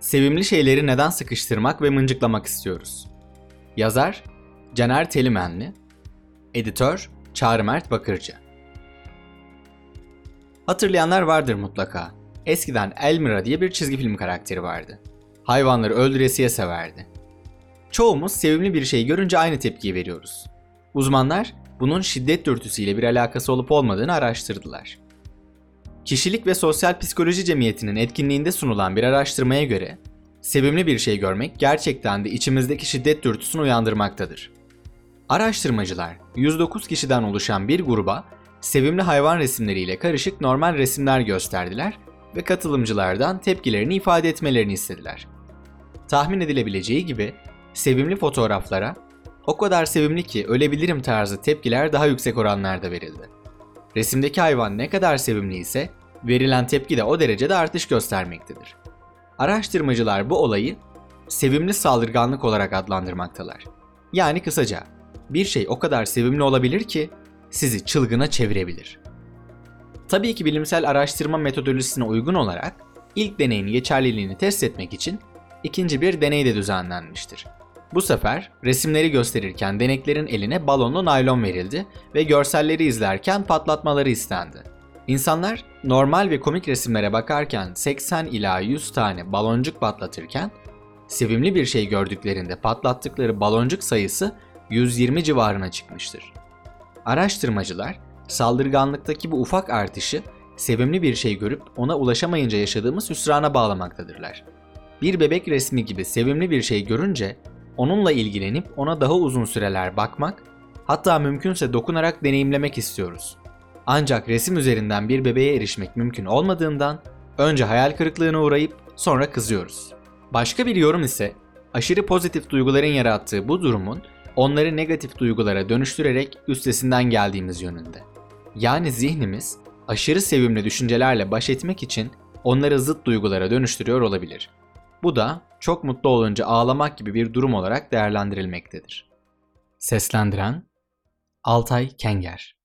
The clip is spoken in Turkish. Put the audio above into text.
Sevimli şeyleri neden sıkıştırmak ve mıncıklamak istiyoruz? Yazar Caner Telimenli Editör Çağrı Mert Bakırcı Hatırlayanlar vardır mutlaka. Eskiden Elmira diye bir çizgi film karakteri vardı. Hayvanları öldüresiye severdi. Çoğumuz sevimli bir şey görünce aynı tepkiyi veriyoruz. Uzmanlar bunun şiddet dürtüsüyle bir alakası olup olmadığını araştırdılar. Kişilik ve Sosyal Psikoloji Cemiyeti'nin etkinliğinde sunulan bir araştırmaya göre, sevimli bir şey görmek gerçekten de içimizdeki şiddet dürtüsünü uyandırmaktadır. Araştırmacılar 109 kişiden oluşan bir gruba sevimli hayvan resimleriyle karışık normal resimler gösterdiler ve katılımcılardan tepkilerini ifade etmelerini istediler. Tahmin edilebileceği gibi sevimli fotoğraflara o kadar sevimli ki ölebilirim tarzı tepkiler daha yüksek oranlarda verildi. Resimdeki hayvan ne kadar sevimli ise verilen tepki de o derecede artış göstermektedir. Araştırmacılar bu olayı sevimli saldırganlık olarak adlandırmaktalar. Yani kısaca bir şey o kadar sevimli olabilir ki sizi çılgına çevirebilir. Tabii ki bilimsel araştırma metodolojisine uygun olarak ilk deneyin geçerliliğini test etmek için ikinci bir deney de düzenlenmiştir. Bu sefer resimleri gösterirken deneklerin eline balonlu naylon verildi ve görselleri izlerken patlatmaları istendi. İnsanlar normal ve komik resimlere bakarken 80 ila 100 tane baloncuk patlatırken sevimli bir şey gördüklerinde patlattıkları baloncuk sayısı 120 civarına çıkmıştır. Araştırmacılar saldırganlıktaki bu ufak artışı sevimli bir şey görüp ona ulaşamayınca yaşadığımız hüsrana bağlamaktadırlar. Bir bebek resmi gibi sevimli bir şey görünce onunla ilgilenip ona daha uzun süreler bakmak, hatta mümkünse dokunarak deneyimlemek istiyoruz. Ancak resim üzerinden bir bebeğe erişmek mümkün olmadığından önce hayal kırıklığına uğrayıp sonra kızıyoruz. Başka bir yorum ise aşırı pozitif duyguların yarattığı bu durumun onları negatif duygulara dönüştürerek üstesinden geldiğimiz yönünde. Yani zihnimiz aşırı sevimli düşüncelerle baş etmek için onları zıt duygulara dönüştürüyor olabilir. Bu da çok mutlu olunca ağlamak gibi bir durum olarak değerlendirilmektedir. Seslendiren Altay Kenger